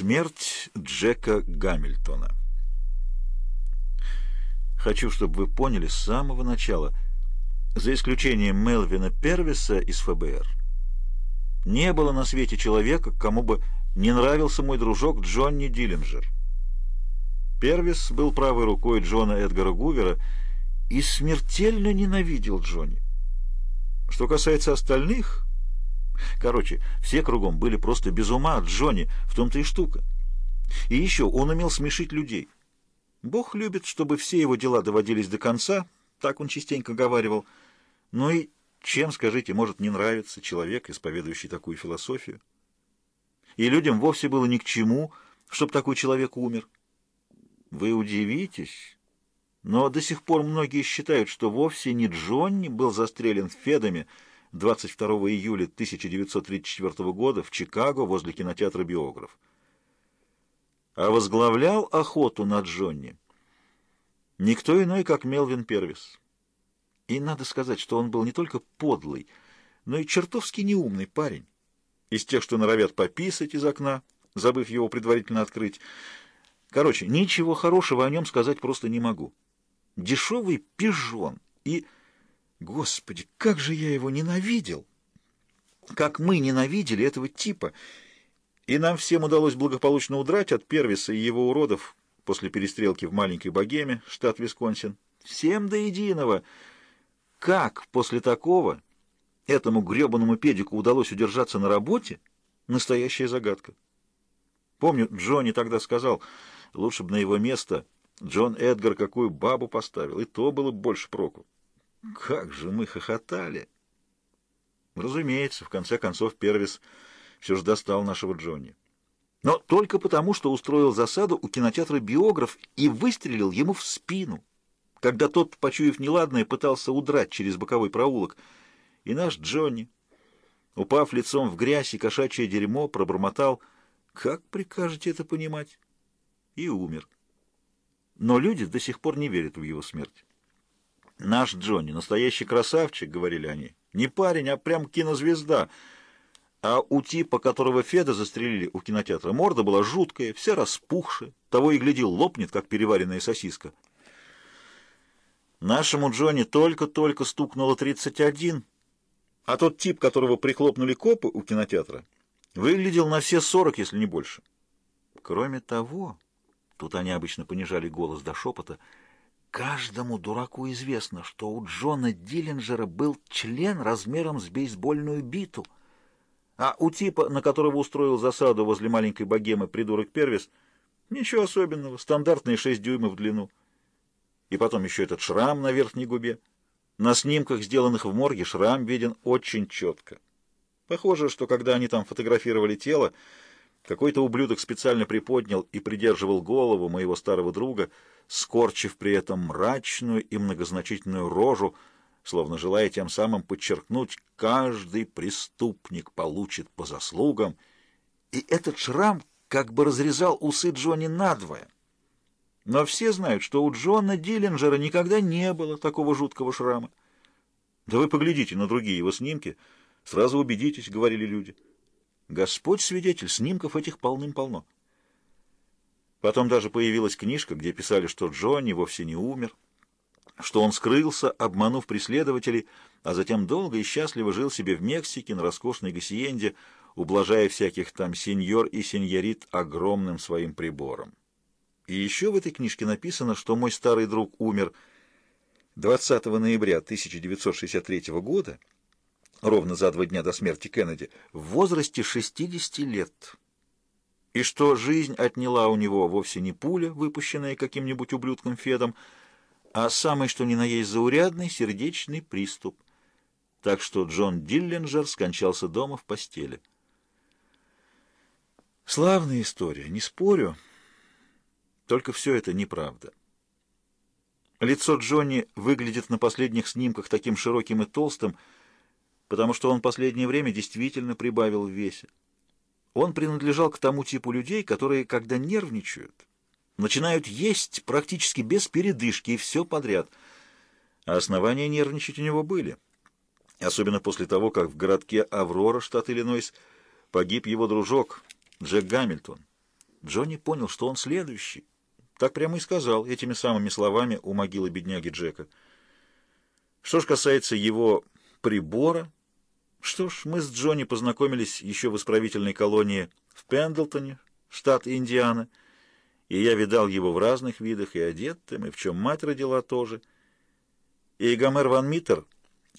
Смерть Джека Гамильтона. Хочу, чтобы вы поняли с самого начала, за исключением Мелвина Первиса из ФБР, не было на свете человека, кому бы не нравился мой дружок Джонни Диллинджер. Первис был правой рукой Джона Эдгара Гувера и смертельно ненавидел Джонни. Что касается остальных, Короче, все кругом были просто без ума от Джонни, в том-то и штука. И еще он умел смешить людей. Бог любит, чтобы все его дела доводились до конца, так он частенько говаривал. Ну и чем, скажите, может не нравиться человек, исповедующий такую философию? И людям вовсе было ни к чему, чтобы такой человек умер. Вы удивитесь, но до сих пор многие считают, что вовсе не Джонни был застрелен Федами, 22 июля 1934 года в Чикаго возле кинотеатра «Биограф». А возглавлял охоту на Джонни никто иной, как Мелвин Первис. И надо сказать, что он был не только подлый, но и чертовски неумный парень. Из тех, что норовят пописать из окна, забыв его предварительно открыть. Короче, ничего хорошего о нем сказать просто не могу. Дешевый пижон и... Господи, как же я его ненавидел! Как мы ненавидели этого типа! И нам всем удалось благополучно удрать от Первиса и его уродов после перестрелки в маленькой Богеме, штат Висконсин. Всем до единого! Как после такого этому гребаному педику удалось удержаться на работе? Настоящая загадка. Помню, Джонни тогда сказал, лучше бы на его место Джон Эдгар какую бабу поставил, и то было больше проку. Как же мы хохотали! Разумеется, в конце концов Первис все же достал нашего Джонни. Но только потому, что устроил засаду у кинотеатра «Биограф» и выстрелил ему в спину, когда тот, почуяв неладное, пытался удрать через боковой проулок. И наш Джонни, упав лицом в грязь и кошачье дерьмо, пробормотал «Как прикажете это понимать?» и умер. Но люди до сих пор не верят в его смерть. «Наш Джонни, настоящий красавчик», — говорили они. «Не парень, а прям кинозвезда». А у типа, которого Феда застрелили у кинотеатра, морда была жуткая, вся распухшая, того и глядел, лопнет, как переваренная сосиска. Нашему Джонни только-только стукнуло 31, а тот тип, которого прихлопнули копы у кинотеатра, выглядел на все 40, если не больше. Кроме того, тут они обычно понижали голос до шепота — Каждому дураку известно, что у Джона Диллинджера был член размером с бейсбольную биту, а у типа, на которого устроил засаду возле маленькой богемы придурок Первис, ничего особенного, стандартные 6 дюймов в длину. И потом еще этот шрам на верхней губе. На снимках, сделанных в морге, шрам виден очень четко. Похоже, что когда они там фотографировали тело, какой-то ублюдок специально приподнял и придерживал голову моего старого друга, скорчив при этом мрачную и многозначительную рожу, словно желая тем самым подчеркнуть, каждый преступник получит по заслугам, и этот шрам как бы разрезал усы Джонни надвое. Но все знают, что у Джона Диллинджера никогда не было такого жуткого шрама. «Да вы поглядите на другие его снимки, сразу убедитесь», — говорили люди. Господь свидетель, снимков этих полным-полно. Потом даже появилась книжка, где писали, что Джонни вовсе не умер, что он скрылся, обманув преследователей, а затем долго и счастливо жил себе в Мексике на роскошной гасиенде, ублажая всяких там сеньор и сеньорит огромным своим прибором. И еще в этой книжке написано, что мой старый друг умер 20 ноября 1963 года, ровно за два дня до смерти Кеннеди, в возрасте 60 лет. И что жизнь отняла у него вовсе не пуля, выпущенная каким-нибудь ублюдком Федом, а самый что ни на есть заурядный сердечный приступ. Так что Джон Диллинджер скончался дома в постели. Славная история, не спорю, только все это неправда. Лицо Джонни выглядит на последних снимках таким широким и толстым, потому что он последнее время действительно прибавил в весе. Он принадлежал к тому типу людей, которые, когда нервничают, начинают есть практически без передышки и все подряд. А основания нервничать у него были. Особенно после того, как в городке Аврора, штат Иллинойс, погиб его дружок Джек Гамильтон. Джонни понял, что он следующий. Так прямо и сказал этими самыми словами у могилы бедняги Джека. Что ж касается его прибора, что ж, мы с Джонни познакомились еще в исправительной колонии в Пендлтоне, штат Индиана, и я видал его в разных видах, и одетым, и в чем мать родила тоже. И Гомер Ван Миттер,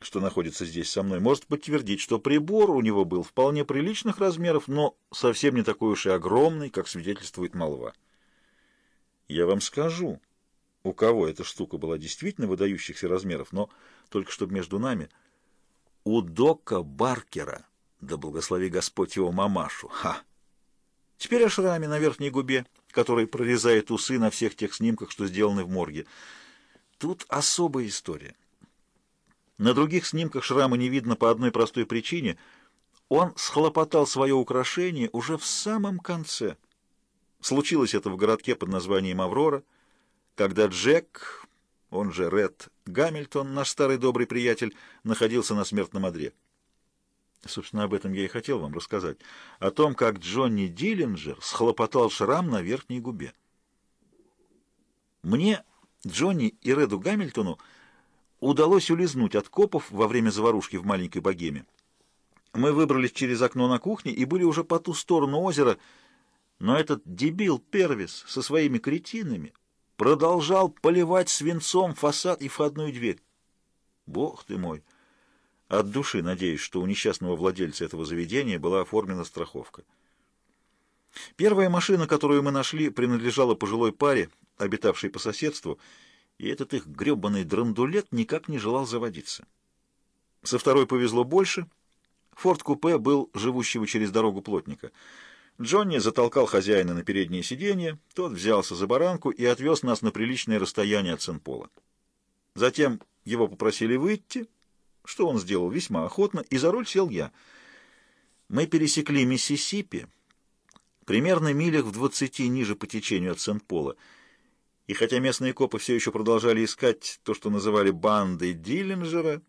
что находится здесь со мной, может подтвердить, что прибор у него был вполне приличных размеров, но совсем не такой уж и огромный, как свидетельствует молва. Я вам скажу, у кого эта штука была действительно выдающихся размеров, но только чтобы между нами, у Дока Баркера, да благослови Господь его мамашу, ха! Теперь о шраме на верхней губе, который прорезает усы на всех тех снимках, что сделаны в морге. Тут особая история. На других снимках шрама не видно по одной простой причине. Он схлопотал свое украшение уже в самом конце. Случилось это в городке под названием Аврора, когда Джек, он же Ред Гамильтон, наш старый добрый приятель, находился на смертном одре. Собственно, об этом я и хотел вам рассказать. О том, как Джонни Диллинджер схлопотал шрам на верхней губе. Мне, Джонни и Реду Гамильтону удалось улизнуть от копов во время заварушки в маленькой богеме. Мы выбрались через окно на кухне и были уже по ту сторону озера, но этот дебил Первис со своими кретинами продолжал поливать свинцом фасад и входную дверь. Бог ты мой! От души надеюсь, что у несчастного владельца этого заведения была оформлена страховка. Первая машина, которую мы нашли, принадлежала пожилой паре, обитавшей по соседству, и этот их гребаный драндулет никак не желал заводиться. Со второй повезло больше. Форд-купе был живущего через дорогу плотника. Джонни затолкал хозяина на переднее сиденье, тот взялся за баранку и отвез нас на приличное расстояние от Сен-Пола. Затем его попросили выйти — что он сделал весьма охотно, и за руль сел я. Мы пересекли Миссисипи, примерно милях в двадцати ниже по течению от Сент-Пола, и хотя местные копы все еще продолжали искать то, что называли бандой Диллинджера,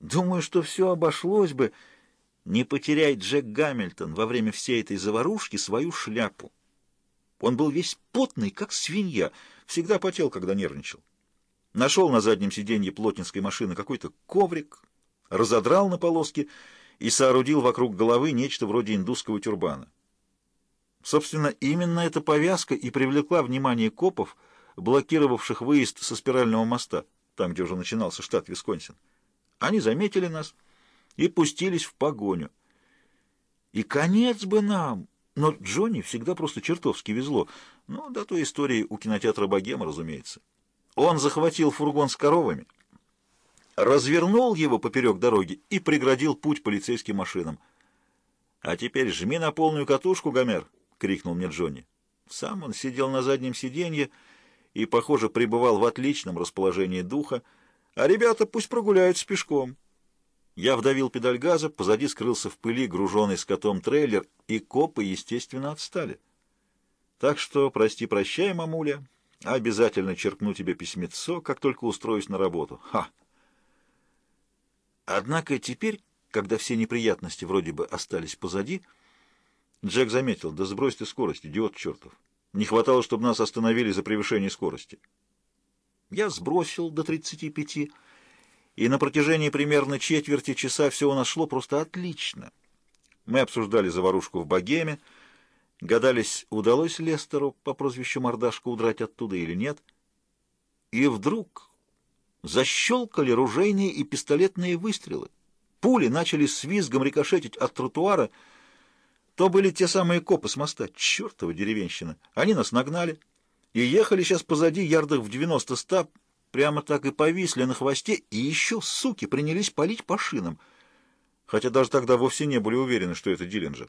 думаю, что все обошлось бы, не потеряй Джек Гамильтон во время всей этой заварушки свою шляпу. Он был весь потный, как свинья, всегда потел, когда нервничал. Нашел на заднем сиденье плотницкой машины какой-то коврик, разодрал на полоски и соорудил вокруг головы нечто вроде индусского тюрбана. Собственно, именно эта повязка и привлекла внимание копов, блокировавших выезд со спирального моста, там, где уже начинался штат Висконсин. Они заметили нас и пустились в погоню. И конец бы нам! Но Джонни всегда просто чертовски везло. Ну, до той истории у кинотеатра «Богема», разумеется. Он захватил фургон с коровами, развернул его поперек дороги и преградил путь полицейским машинам. «А теперь жми на полную катушку, Гомер!» — крикнул мне Джонни. Сам он сидел на заднем сиденье и, похоже, пребывал в отличном расположении духа, а ребята пусть прогуляются пешком. Я вдавил педаль газа, позади скрылся в пыли груженный скотом трейлер, и копы, естественно, отстали. Так что прости-прощай, мамуля, Обязательно черкну тебе письмецо, как только устроюсь на работу. Ха! Однако теперь, когда все неприятности вроде бы остались позади, Джек заметил, да сбрось ты скорость, идиот чертов. Не хватало, чтобы нас остановили за превышение скорости. Я сбросил до 35, и на протяжении примерно четверти часа все у нас шло просто отлично. Мы обсуждали заварушку в Богеме, Гадались, удалось Лестеру по прозвищу Мордашка удрать оттуда или нет. И вдруг защелкали ружейные и пистолетные выстрелы. Пули начали с визгом рикошетить от тротуара. То были те самые копы с моста. Чертова деревенщина! Они нас нагнали и ехали сейчас позади ярдах в 90-100, прямо так и повисли на хвосте, и еще, суки, принялись палить по шинам, хотя даже тогда вовсе не были уверены, что это Диллинджер.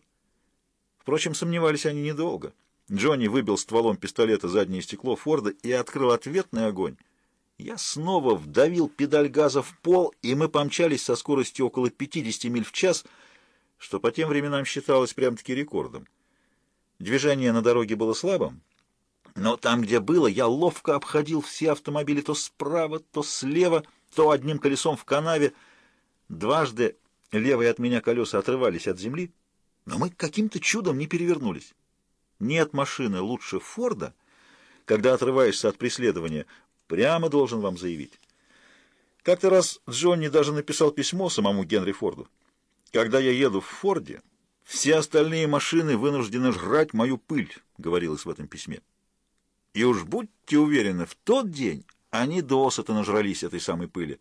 Впрочем, сомневались они недолго. Джонни выбил стволом пистолета заднее стекло Форда и открыл ответный огонь. Я снова вдавил педаль газа в пол, и мы помчались со скоростью около 50 миль в час, что по тем временам считалось прям-таки рекордом. Движение на дороге было слабым, но там, где было, я ловко обходил все автомобили то справа, то слева, то одним колесом в канаве. Дважды левые от меня колеса отрывались от земли, но мы каким-то чудом не перевернулись. Нет машины лучше Форда, когда отрываешься от преследования, прямо должен вам заявить. Как-то раз Джонни даже написал письмо самому Генри Форду. «Когда я еду в Форде, все остальные машины вынуждены жрать мою пыль», — говорилось в этом письме. И уж будьте уверены, в тот день они досыта нажрались этой самой пыли.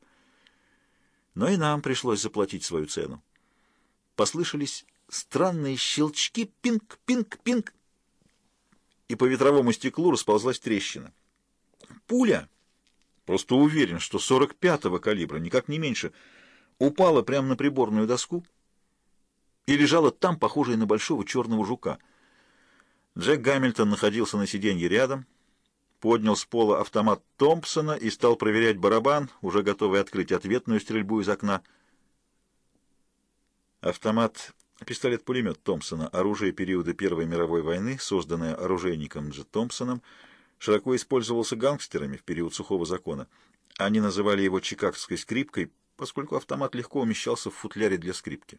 Но и нам пришлось заплатить свою цену. Послышались странные щелчки, пинг, пинг, пинг, и по ветровому стеклу расползлась трещина. Пуля, просто уверен, что 45-го калибра, никак не меньше, упала прямо на приборную доску и лежала там, похожая на большого черного жука. Джек Гамильтон находился на сиденье рядом, поднял с пола автомат Томпсона и стал проверять барабан, уже готовый открыть ответную стрельбу из окна. Автомат Пистолет-пулемет Томпсона, оружие периода Первой мировой войны, созданное оружейником Дж. Томпсоном, широко использовался гангстерами в период сухого закона. Они называли его чикагской скрипкой, поскольку автомат легко умещался в футляре для скрипки.